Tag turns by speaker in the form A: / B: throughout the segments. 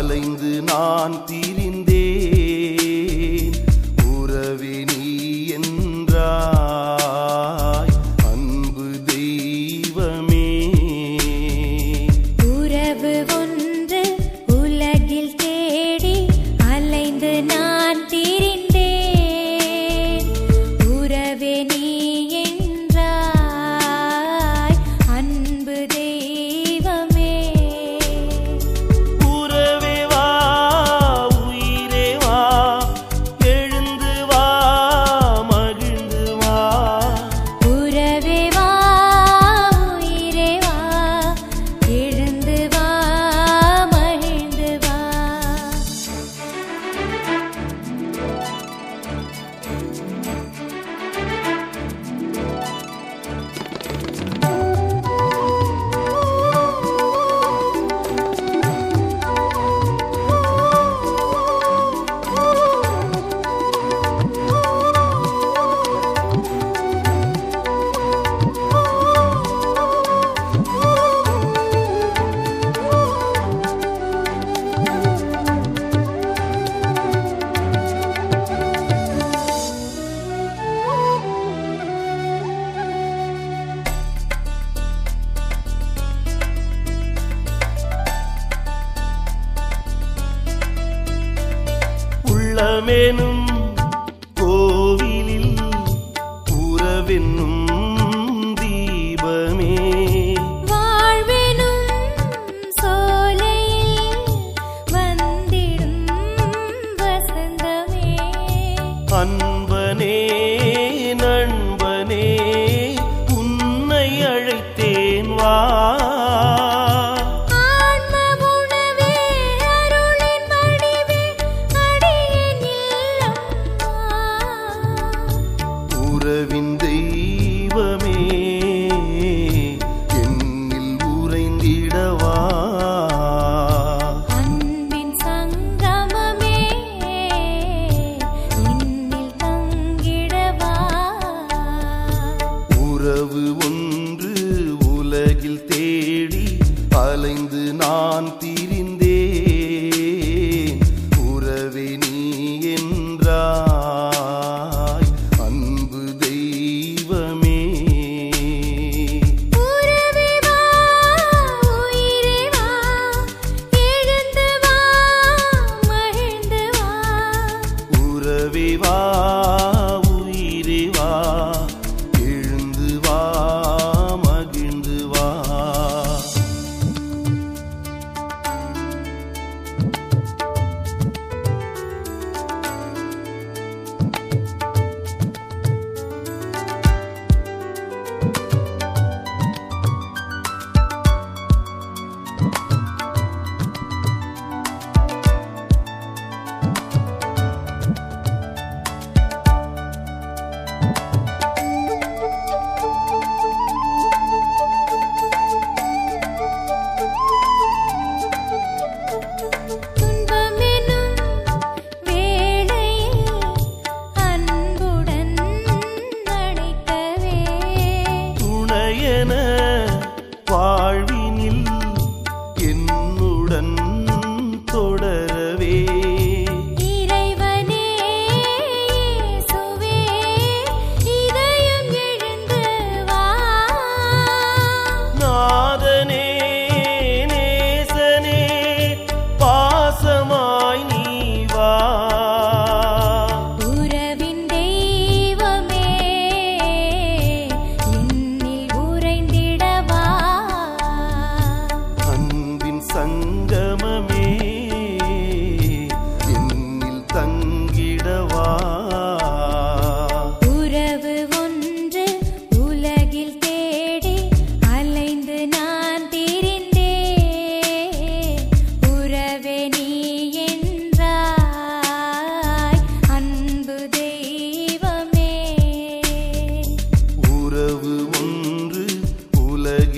A: அலைந்து நான் திரிந்தேன் உறவே நீ என்றாய். அன்பு தெய்வமே.
B: உறவு ஒன்று உலகில் தேடி அலைந்து நான் திரிந்தேன் உறவே நீ
A: என் நலமெனும்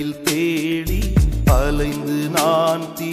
A: உலகில் தேடி அலைந்து நான் தீ